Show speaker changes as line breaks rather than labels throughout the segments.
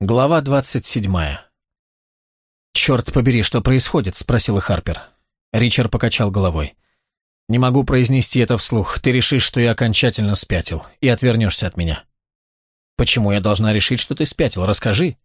Глава 27. «Черт побери, что происходит?» – спросила Харпер. Ричард покачал головой. «Не могу произнести это вслух. Ты решишь, что я окончательно спятил, и отвернешься от меня». «Почему я должна решить, что ты спятил? Расскажи».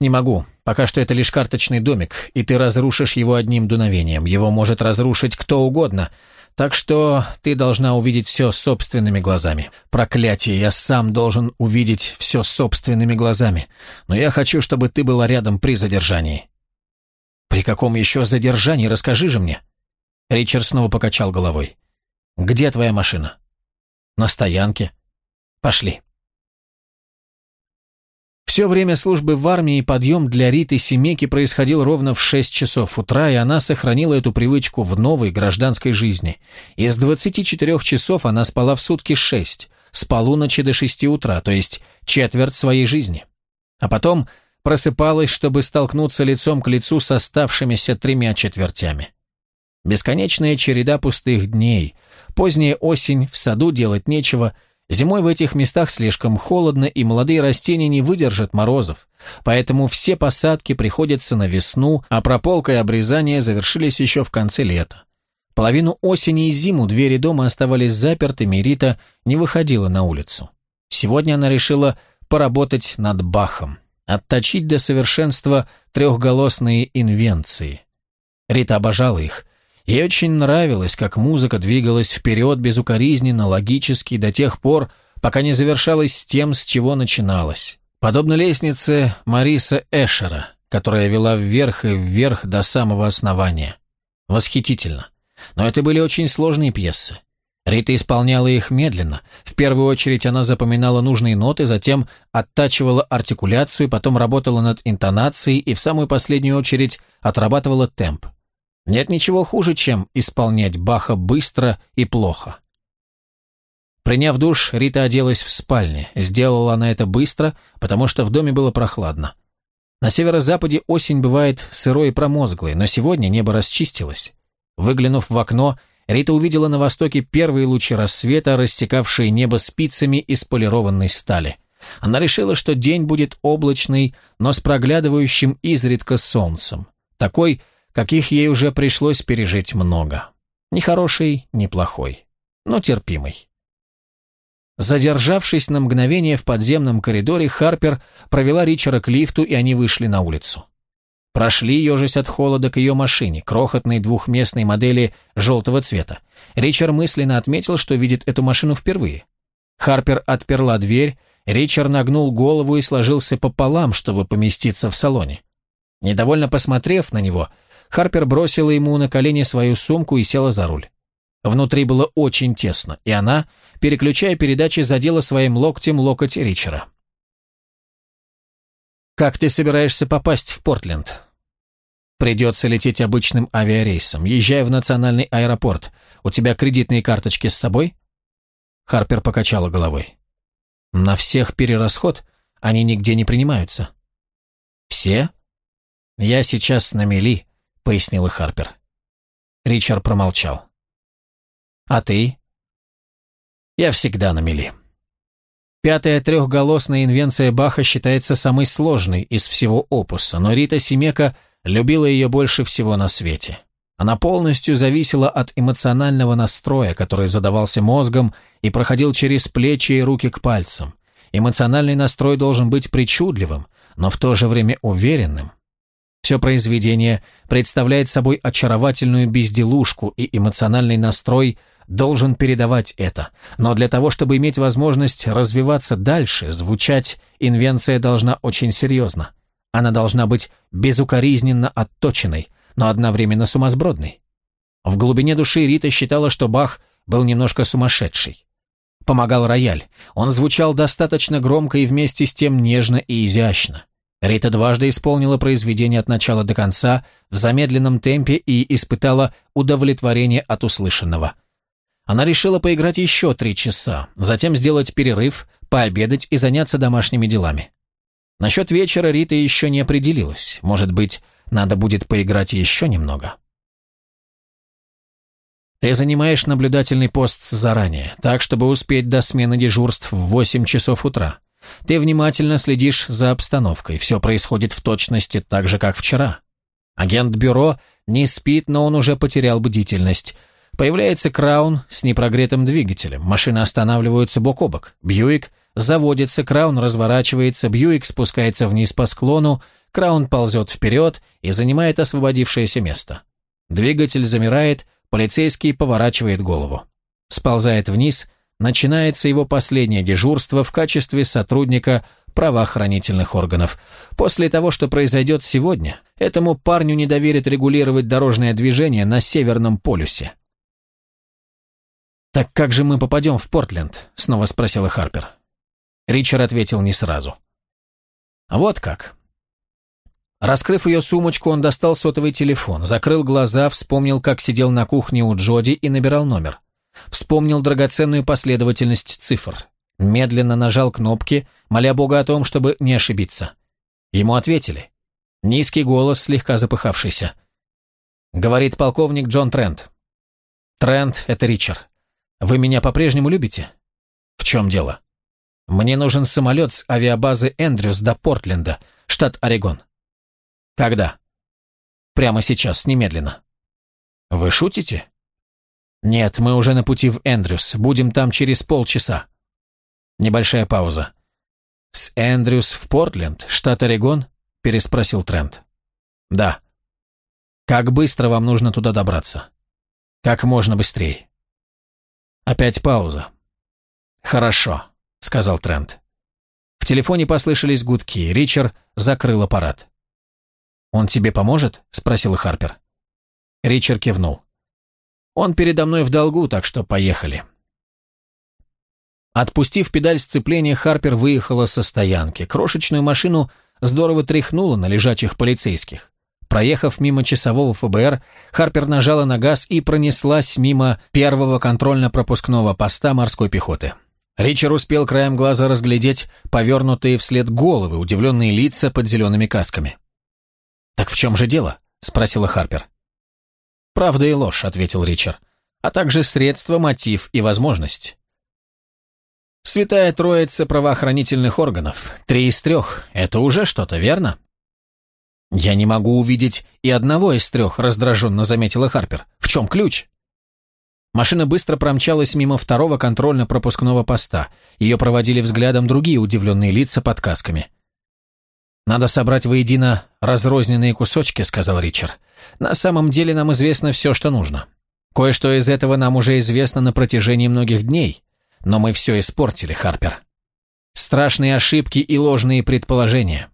«Не могу. Пока что это лишь карточный домик, и ты разрушишь его одним дуновением. Его может разрушить кто угодно. Так что ты должна увидеть все собственными глазами. Проклятие, я сам должен увидеть все собственными глазами. Но я хочу, чтобы ты была рядом при задержании». «При каком еще задержании? Расскажи же мне». Ричард снова покачал головой. «Где твоя машина?» «На стоянке». «Пошли». Все время службы в армии подъем для Риты Семеки происходил ровно в 6 часов утра, и она сохранила эту привычку в новой гражданской жизни. Из 24 часов она спала в сутки 6, с полуночи до 6 утра, то есть четверть своей жизни. А потом просыпалась, чтобы столкнуться лицом к лицу с оставшимися тремя четвертями. Бесконечная череда пустых дней, поздняя осень, в саду делать нечего – Зимой в этих местах слишком холодно, и молодые растения не выдержат морозов, поэтому все посадки приходятся на весну, а прополка и обрезание завершились еще в конце лета. Половину осени и зиму двери дома оставались запертыми, и Рита не выходила на улицу. Сегодня она решила поработать над Бахом, отточить до совершенства трехголосные инвенции. Рита обожала их, Ей очень нравилось, как музыка двигалась вперед безукоризненно, логически, до тех пор, пока не завершалась с тем, с чего начиналась. Подобно лестнице Мариса Эшера, которая вела вверх и вверх до самого основания. Восхитительно. Но это были очень сложные пьесы. Рита исполняла их медленно. В первую очередь она запоминала нужные ноты, затем оттачивала артикуляцию, потом работала над интонацией и в самую последнюю очередь отрабатывала темп. Нет ничего хуже, чем исполнять Баха быстро и плохо. Приняв душ, Рита оделась в спальне. Сделала она это быстро, потому что в доме было прохладно. На северо-западе осень бывает сырой и промозглой, но сегодня небо расчистилось. Выглянув в окно, Рита увидела на востоке первые лучи рассвета, рассекавшие небо спицами из полированной стали. Она решила, что день будет облачный, но с проглядывающим изредка солнцем. Такой, каких ей уже пришлось пережить много. Ни хороший, ни плохой, но терпимый. Задержавшись на мгновение в подземном коридоре, Харпер провела Ричера к лифту, и они вышли на улицу. Прошли, ежась от холода, к ее машине, крохотной двухместной модели желтого цвета. Ричард мысленно отметил, что видит эту машину впервые. Харпер отперла дверь, Ричард нагнул голову и сложился пополам, чтобы поместиться в салоне. Недовольно посмотрев на него, Харпер бросила ему на колени свою сумку и села за руль. Внутри было очень тесно, и она, переключая передачи, задела своим локтем локоть Ричера. «Как ты собираешься попасть в Портленд?» «Придется лететь обычным авиарейсом. Езжай в национальный аэропорт. У тебя кредитные карточки с собой?» Харпер покачала головой. «На всех перерасход, они нигде не принимаются». «Все?» «Я сейчас на мели пояснила Харпер. Ричард промолчал. «А ты?» «Я всегда на мели». Пятая трехголосная инвенция Баха считается самой сложной из всего опуса, но Рита Семека любила ее больше всего на свете. Она полностью зависела от эмоционального настроя, который задавался мозгом и проходил через плечи и руки к пальцам. Эмоциональный настрой должен быть причудливым, но в то же время уверенным, все произведение представляет собой очаровательную безделушку, и эмоциональный настрой должен передавать это. Но для того, чтобы иметь возможность развиваться дальше, звучать, инвенция должна очень серьезно. Она должна быть безукоризненно отточенной, но одновременно сумасбродной. В глубине души Рита считала, что Бах был немножко сумасшедший. Помогал рояль. Он звучал достаточно громко и вместе с тем нежно и изящно. Рита дважды исполнила произведение от начала до конца в замедленном темпе и испытала удовлетворение от услышанного. Она решила поиграть еще три часа, затем сделать перерыв, пообедать и заняться домашними делами. Насчет вечера Рита еще не определилась. Может быть, надо будет поиграть еще немного. Ты занимаешь наблюдательный пост заранее, так, чтобы успеть до смены дежурств в 8 часов утра. Ты внимательно следишь за обстановкой, все происходит в точности так же, как вчера. Агент бюро не спит, но он уже потерял бдительность. Появляется Краун с непрогретым двигателем. Машины останавливаются бок о бок. Бьюик заводится, Краун разворачивается, Бьюик спускается вниз по склону, Краун ползет вперед и занимает освободившееся место. Двигатель замирает, полицейский поворачивает голову. Сползает вниз, начинается его последнее дежурство в качестве сотрудника правоохранительных органов. После того, что произойдет сегодня, этому парню не доверят регулировать дорожное движение на Северном полюсе. «Так как же мы попадем в Портленд?» — снова спросила Харпер. Ричард ответил не сразу. «Вот как. Раскрыв ее сумочку, он достал сотовый телефон, закрыл глаза, вспомнил, как сидел на кухне у Джоди и набирал номер. Вспомнил драгоценную последовательность цифр. Медленно нажал кнопки, моля Бога о том, чтобы не ошибиться. Ему ответили. Низкий голос, слегка запыхавшийся. Говорит полковник Джон Трент. «Трент, это Ричард. Вы меня по-прежнему любите?» «В чем дело?» «Мне нужен самолет с авиабазы Эндрюс до Портленда, штат Орегон. Когда? Прямо сейчас, немедленно. Вы шутите? Нет, мы уже на пути в Эндрюс, будем там через полчаса. Небольшая пауза. С Эндрюс в Портленд, штат Орегон? Переспросил Трент. Да. Как быстро вам нужно туда добраться? Как можно быстрее. Опять пауза. Хорошо, сказал Трент. В телефоне послышались гудки. Ричард закрыл аппарат. «Он тебе поможет?» – спросила Харпер. Ричард кивнул. «Он передо мной в долгу, так что поехали». Отпустив педаль сцепления, Харпер выехала со стоянки. Крошечную машину здорово тряхнуло на лежачих полицейских. Проехав мимо часового ФБР, Харпер нажала на газ и пронеслась мимо первого контрольно-пропускного поста морской пехоты. Ричард успел краем глаза разглядеть повернутые вслед головы, удивленные лица под зелеными касками. «Так в чем же дело?» – спросила Харпер. «Правда и ложь», – ответил Ричард, «а также средства, мотив и возможность». «Святая троица правоохранительных органов. Три из трех. Это уже что-то, верно?» «Я не могу увидеть и одного из трех», – раздраженно заметила Харпер. «В чем ключ?» Машина быстро промчалась мимо второго контрольно-пропускного поста. Ее проводили взглядом другие удивленные лица под касками. «Надо собрать воедино разрозненные кусочки», — сказал Ричард. «На самом деле нам известно все, что нужно. Кое-что из этого нам уже известно на протяжении многих дней, но мы все испортили, Харпер. Страшные ошибки и ложные предположения».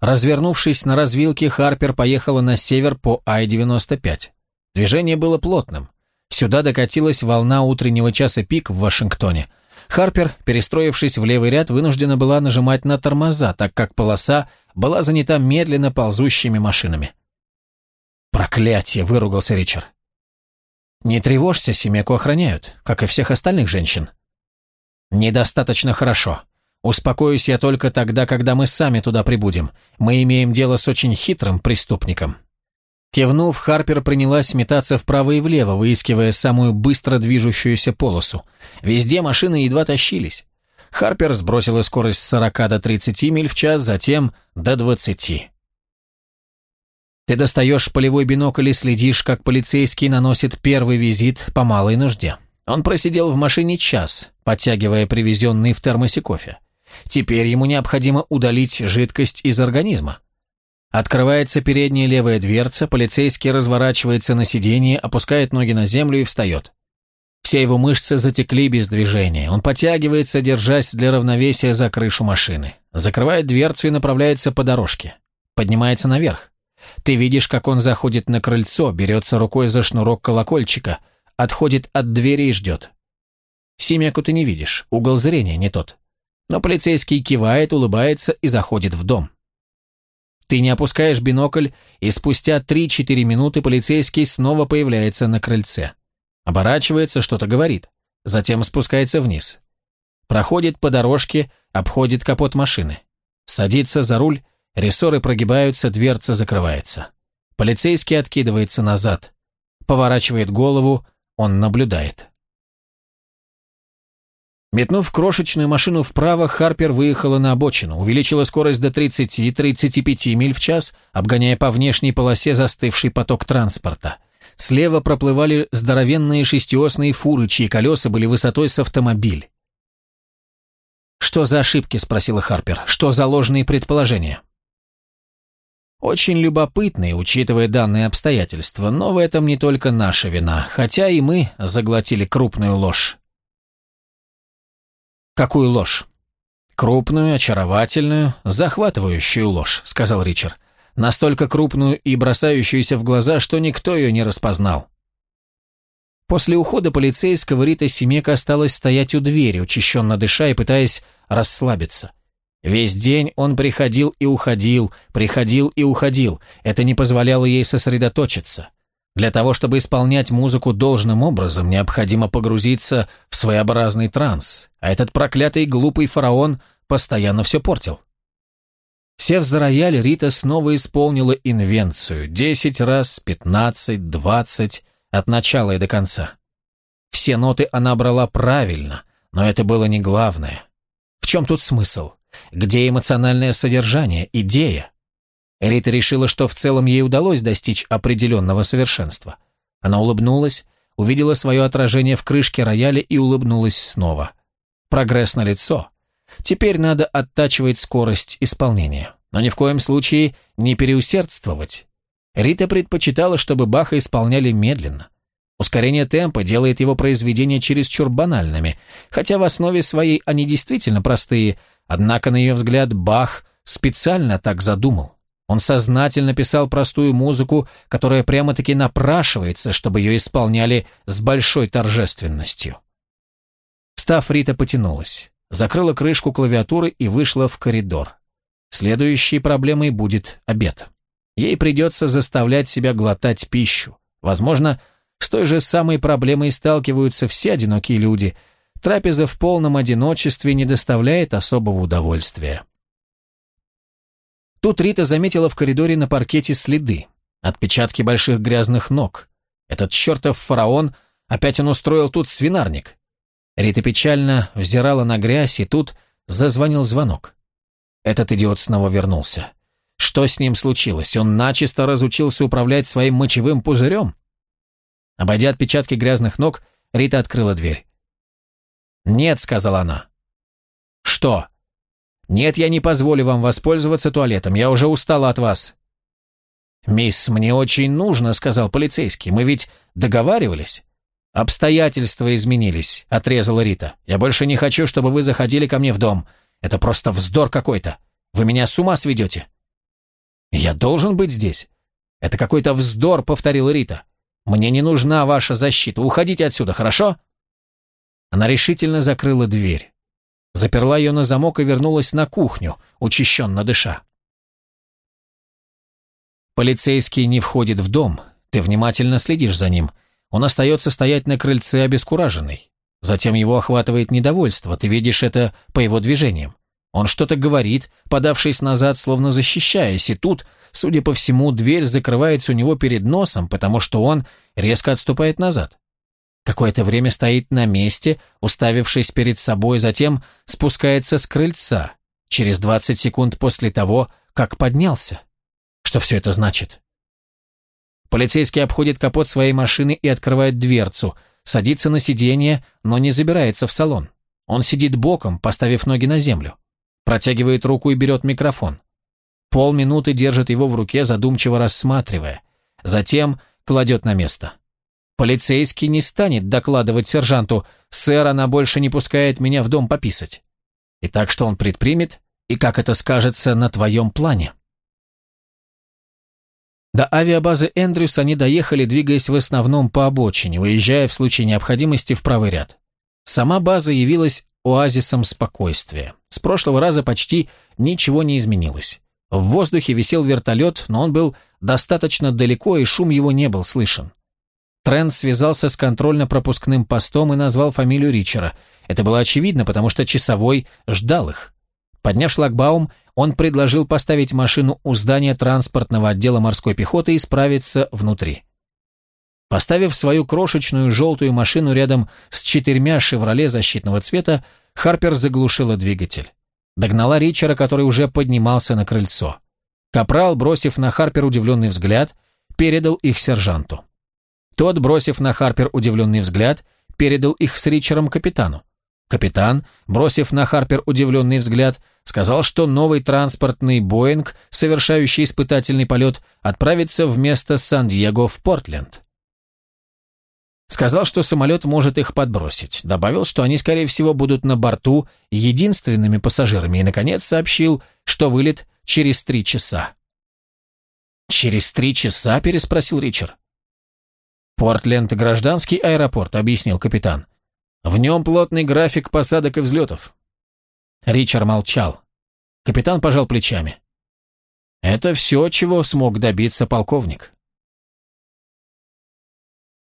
Развернувшись на развилке, Харпер поехала на север по Ай-95. Движение было плотным. Сюда докатилась волна утреннего часа пик в Вашингтоне — Харпер, перестроившись в левый ряд, вынуждена была нажимать на тормоза, так как полоса была занята медленно ползущими машинами. «Проклятие!» – выругался Ричард. «Не тревожься, семейку охраняют, как и всех остальных женщин». «Недостаточно хорошо. Успокоюсь я только тогда, когда мы сами туда прибудем. Мы имеем дело с очень хитрым преступником». Кивнув, Харпер принялась метаться вправо и влево, выискивая самую быстро движущуюся полосу. Везде машины едва тащились. Харпер сбросила скорость с 40 до 30 миль в час, затем до 20. Ты достаешь полевой бинокль и следишь, как полицейский наносит первый визит по малой нужде. Он просидел в машине час, подтягивая привезенный в термосе кофе. Теперь ему необходимо удалить жидкость из организма. Открывается передняя левая дверца, полицейский разворачивается на сиденье, опускает ноги на землю и встает. Все его мышцы затекли без движения. Он потягивается, держась для равновесия за крышу машины. Закрывает дверцу и направляется по дорожке. Поднимается наверх. Ты видишь, как он заходит на крыльцо, берется рукой за шнурок колокольчика, отходит от двери и ждет. Семяку ты не видишь, угол зрения не тот. Но полицейский кивает, улыбается и заходит в дом. Ты не опускаешь бинокль, и спустя 3-4 минуты полицейский снова появляется на крыльце. Оборачивается, что-то говорит. Затем спускается вниз. Проходит по дорожке, обходит капот машины. Садится за руль, рессоры прогибаются, дверца закрывается. Полицейский откидывается назад. Поворачивает голову, он наблюдает. Метнув крошечную машину вправо, Харпер выехала на обочину, увеличила скорость до 30-35 миль в час, обгоняя по внешней полосе застывший поток транспорта. Слева проплывали здоровенные шестиосные фуры, чьи колеса были высотой с автомобиль. «Что за ошибки?» – спросила Харпер. «Что за ложные предположения?» Очень любопытные, учитывая данные обстоятельства, но в этом не только наша вина, хотя и мы заглотили крупную ложь. «Какую ложь?» «Крупную, очаровательную, захватывающую ложь», — сказал Ричард. «Настолько крупную и бросающуюся в глаза, что никто ее не распознал». После ухода полицейского Рита Семека осталась стоять у двери, учащенно дыша и пытаясь расслабиться. Весь день он приходил и уходил, приходил и уходил. Это не позволяло ей сосредоточиться. Для того, чтобы исполнять музыку должным образом, необходимо погрузиться в своеобразный транс, а этот проклятый глупый фараон постоянно все портил. Сев за рояль, Рита снова исполнила инвенцию, десять раз, пятнадцать, двадцать, от начала и до конца. Все ноты она брала правильно, но это было не главное. В чем тут смысл? Где эмоциональное содержание, идея? Рита решила, что в целом ей удалось достичь определенного совершенства. Она улыбнулась, увидела свое отражение в крышке рояля и улыбнулась снова. Прогресс на лицо. Теперь надо оттачивать скорость исполнения, но ни в коем случае не переусердствовать. Рита предпочитала, чтобы Баха исполняли медленно. Ускорение темпа делает его произведения чересчур банальными, хотя в основе своей они действительно простые, однако, на ее взгляд, Бах специально так задумал. Он сознательно писал простую музыку, которая прямо-таки напрашивается, чтобы ее исполняли с большой торжественностью. Встав, Рита потянулась, закрыла крышку клавиатуры и вышла в коридор. Следующей проблемой будет обед. Ей придется заставлять себя глотать пищу. Возможно, с той же самой проблемой сталкиваются все одинокие люди. Трапеза в полном одиночестве не доставляет особого удовольствия. Тут Рита заметила в коридоре на паркете следы, отпечатки больших грязных ног. Этот чертов фараон, опять он устроил тут свинарник. Рита печально взирала на грязь, и тут зазвонил звонок. Этот идиот снова вернулся. Что с ним случилось? Он начисто разучился управлять своим мочевым пузырем? Обойдя отпечатки грязных ног, Рита открыла дверь. «Нет», — сказала она. «Что?» «Нет, я не позволю вам воспользоваться туалетом, я уже устала от вас». «Мисс, мне очень нужно», — сказал полицейский, — «мы ведь договаривались». «Обстоятельства изменились», — отрезала Рита. «Я больше не хочу, чтобы вы заходили ко мне в дом. Это просто вздор какой-то. Вы меня с ума сведете». «Я должен быть здесь». «Это какой-то вздор», — повторила Рита. «Мне не нужна ваша защита. Уходите отсюда, хорошо?» Она решительно закрыла дверь заперла ее на замок и вернулась на кухню, учащенно дыша. Полицейский не входит в дом, ты внимательно следишь за ним. Он остается стоять на крыльце обескураженный. Затем его охватывает недовольство, ты видишь это по его движениям. Он что-то говорит, подавшись назад, словно защищаясь, и тут, судя по всему, дверь закрывается у него перед носом, потому что он резко отступает назад. Какое-то время стоит на месте, уставившись перед собой, затем спускается с крыльца, через 20 секунд после того, как поднялся. Что все это значит? Полицейский обходит капот своей машины и открывает дверцу, садится на сиденье, но не забирается в салон. Он сидит боком, поставив ноги на землю. Протягивает руку и берет микрофон. Полминуты держит его в руке, задумчиво рассматривая. Затем кладет на место. Полицейский не станет докладывать сержанту, «Сэр, она больше не пускает меня в дом пописать». И так что он предпримет, и как это скажется на твоем плане? До авиабазы Эндрюс они доехали, двигаясь в основном по обочине, выезжая в случае необходимости в правый ряд. Сама база явилась оазисом спокойствия. С прошлого раза почти ничего не изменилось. В воздухе висел вертолет, но он был достаточно далеко, и шум его не был слышен. Трент связался с контрольно-пропускным постом и назвал фамилию Ричера. Это было очевидно, потому что часовой ждал их. Подняв шлагбаум, он предложил поставить машину у здания транспортного отдела морской пехоты и справиться внутри. Поставив свою крошечную желтую машину рядом с четырьмя «Шевроле» защитного цвета, Харпер заглушила двигатель. Догнала Ричера, который уже поднимался на крыльцо. Капрал, бросив на Харпер удивленный взгляд, передал их сержанту. Тот, бросив на Харпер удивленный взгляд, передал их с Ричером капитану. Капитан, бросив на Харпер удивленный взгляд, сказал, что новый транспортный «Боинг», совершающий испытательный полет, отправится вместо Сан-Диего в Портленд. Сказал, что самолет может их подбросить. Добавил, что они, скорее всего, будут на борту единственными пассажирами. И, наконец, сообщил, что вылет через три часа. «Через три часа?» – переспросил Ричард. «Портленд – гражданский аэропорт», – объяснил капитан. «В нем плотный график посадок и взлетов». Ричард молчал. Капитан пожал плечами. «Это все, чего смог добиться полковник».